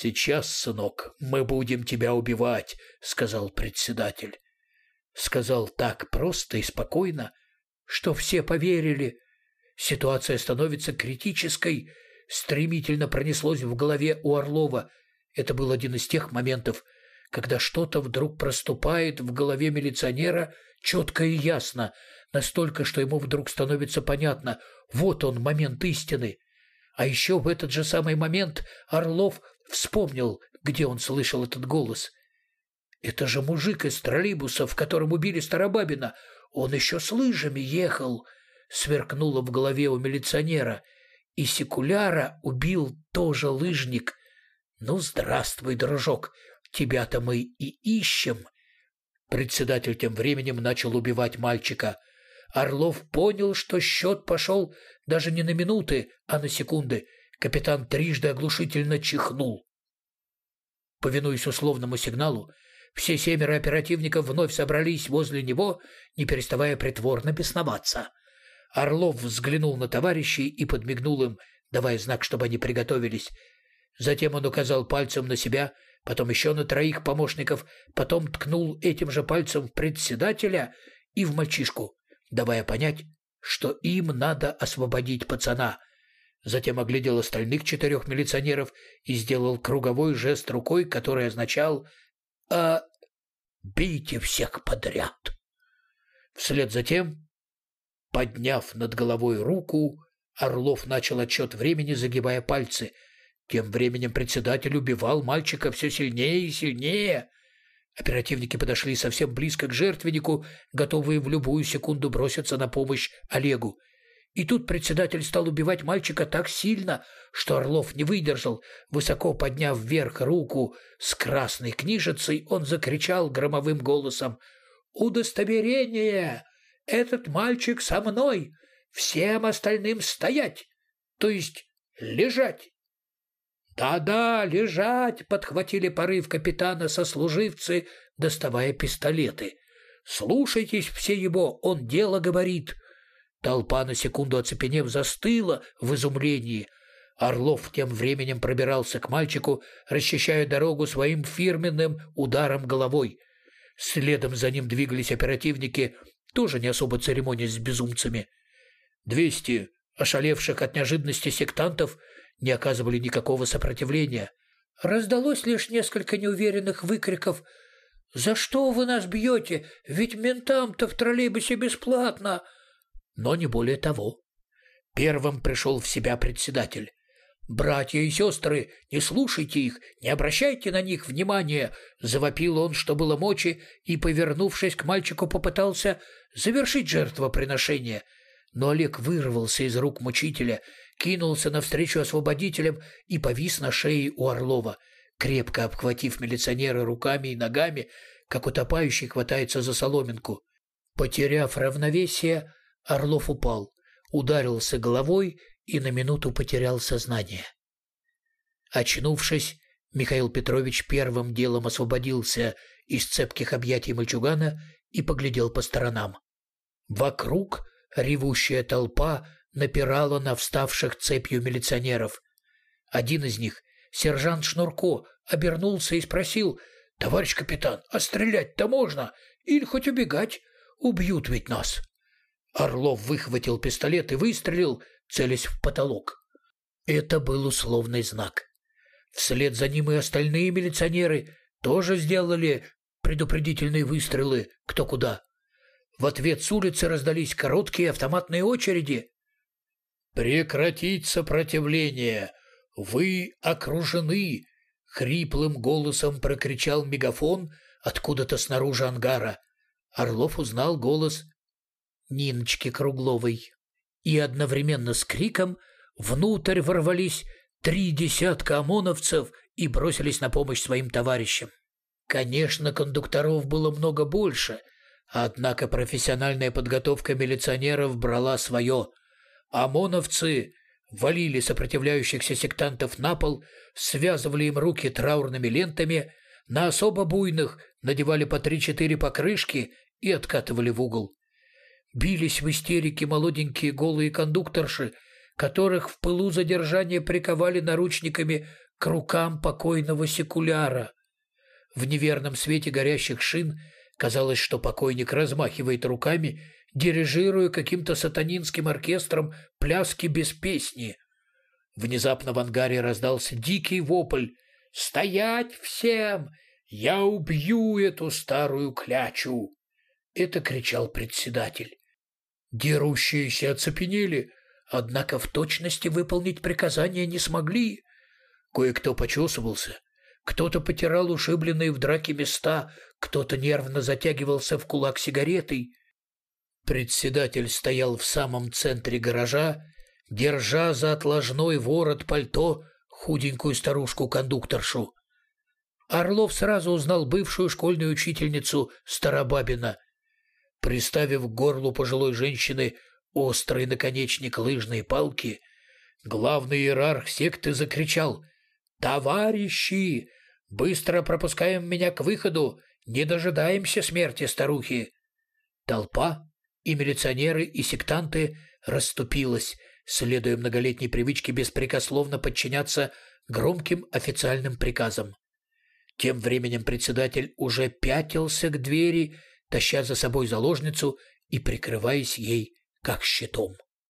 «Сейчас, сынок, мы будем тебя убивать», — сказал председатель. Сказал так просто и спокойно, что все поверили. Ситуация становится критической. Стремительно пронеслось в голове у Орлова. Это был один из тех моментов, когда что-то вдруг проступает в голове милиционера четко и ясно, настолько, что ему вдруг становится понятно, вот он, момент истины. А еще в этот же самый момент Орлов вспомнил, где он слышал этот голос. Это же мужик из троллейбуса, в котором убили Старобабина. Он еще с лыжами ехал. Сверкнуло в голове у милиционера. И секуляра убил тоже лыжник. Ну, здравствуй, дружок, тебя-то мы и ищем. Председатель тем временем начал убивать мальчика. Орлов понял, что счет пошел даже не на минуты, а на секунды. Капитан трижды оглушительно чихнул. Повинуясь условному сигналу, все семеро оперативников вновь собрались возле него, не переставая притворно бесноваться. Орлов взглянул на товарищей и подмигнул им, давая знак, чтобы они приготовились. Затем он указал пальцем на себя, потом еще на троих помощников, потом ткнул этим же пальцем в председателя и в мальчишку, давая понять, что им надо освободить пацана. Затем оглядел остальных четырех милиционеров и сделал круговой жест рукой, который означал «А бейте всех подряд». Вслед за тем, подняв над головой руку, Орлов начал отчет времени, загибая пальцы — тем временем председатель убивал мальчика все сильнее и сильнее. Оперативники подошли совсем близко к жертвеннику, готовые в любую секунду броситься на помощь Олегу. И тут председатель стал убивать мальчика так сильно, что Орлов не выдержал. Высоко подняв вверх руку с красной книжицей, он закричал громовым голосом «Удостоверение! Этот мальчик со мной! Всем остальным стоять! То есть лежать!» «Да-да, лежать!» — подхватили порыв капитана сослуживцы, доставая пистолеты. «Слушайтесь все его, он дело говорит!» Толпа, на секунду оцепенев, застыла в изумлении. Орлов тем временем пробирался к мальчику, расчищая дорогу своим фирменным ударом головой. Следом за ним двигались оперативники, тоже не особо церемонясь с безумцами. Двести ошалевших от неожиданности сектантов не оказывали никакого сопротивления. Раздалось лишь несколько неуверенных выкриков «За что вы нас бьете? Ведь ментам-то в троллейбусе бесплатно!» Но не более того. Первым пришел в себя председатель. «Братья и сестры, не слушайте их, не обращайте на них внимания!» Завопил он, что было мочи, и, повернувшись к мальчику, попытался завершить жертвоприношение. Но Олег вырвался из рук мучителя кинулся навстречу освободителям и повис на шее у Орлова, крепко обхватив милиционера руками и ногами, как утопающий хватается за соломинку. Потеряв равновесие, Орлов упал, ударился головой и на минуту потерял сознание. Очнувшись, Михаил Петрович первым делом освободился из цепких объятий мальчугана и поглядел по сторонам. Вокруг ревущая толпа напирала на вставших цепью милиционеров. Один из них, сержант Шнурко, обернулся и спросил, «Товарищ капитан, а стрелять-то можно? Или хоть убегать? Убьют ведь нас!» Орлов выхватил пистолет и выстрелил, целясь в потолок. Это был условный знак. Вслед за ним и остальные милиционеры тоже сделали предупредительные выстрелы кто куда. В ответ с улицы раздались короткие автоматные очереди. «Прекратить сопротивление! Вы окружены!» — хриплым голосом прокричал мегафон откуда-то снаружи ангара. Орлов узнал голос Ниночки Кругловой. И одновременно с криком внутрь ворвались три десятка ОМОНовцев и бросились на помощь своим товарищам. Конечно, кондукторов было много больше, однако профессиональная подготовка милиционеров брала свое. ОМОНовцы валили сопротивляющихся сектантов на пол, связывали им руки траурными лентами, на особо буйных надевали по три-четыре покрышки и откатывали в угол. Бились в истерике молоденькие голые кондукторши, которых в пылу задержания приковали наручниками к рукам покойного секуляра. В неверном свете горящих шин казалось, что покойник размахивает руками, дирижируя каким-то сатанинским оркестром пляски без песни. Внезапно в ангаре раздался дикий вопль «Стоять всем! Я убью эту старую клячу!» Это кричал председатель. Дерущиеся оцепенели, однако в точности выполнить приказание не смогли. Кое-кто почесывался, кто-то потирал ушибленные в драке места, кто-то нервно затягивался в кулак сигаретой. Председатель стоял в самом центре гаража, держа за отложной ворот пальто худенькую старушку-кондукторшу. Орлов сразу узнал бывшую школьную учительницу Старобабина. Приставив к горлу пожилой женщины острый наконечник лыжной палки, главный иерарх секты закричал «Товарищи, быстро пропускаем меня к выходу, не дожидаемся смерти старухи!» Толпа и милиционеры, и сектанты расступилась, следуя многолетней привычке беспрекословно подчиняться громким официальным приказам. Тем временем председатель уже пятился к двери, таща за собой заложницу и прикрываясь ей как щитом.